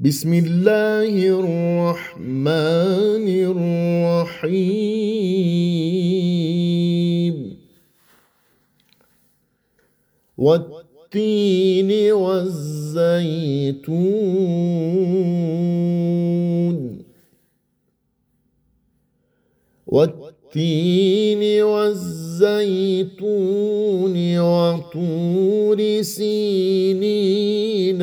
بسم الله الرحمن الرحيم. والتين والزيتون. والتين والزيتون وطور سينين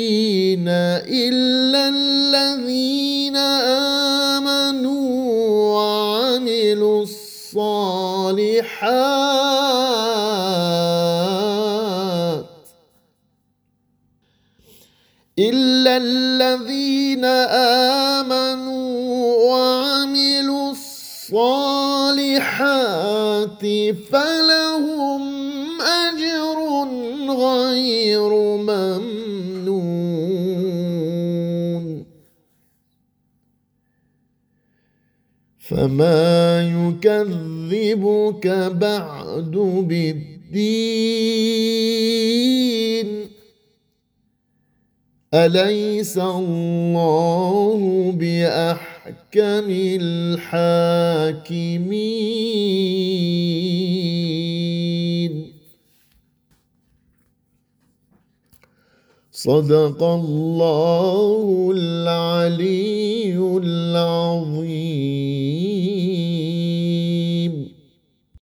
إلا الذين آمنوا وعملوا الصالحات إلا الذين آمنوا وعملوا الصالحات فلهم أجر غير ممنون فما يكذبك بعد بالدين أليس الله بأحكم الحاكمين صدق الله العلي العظيم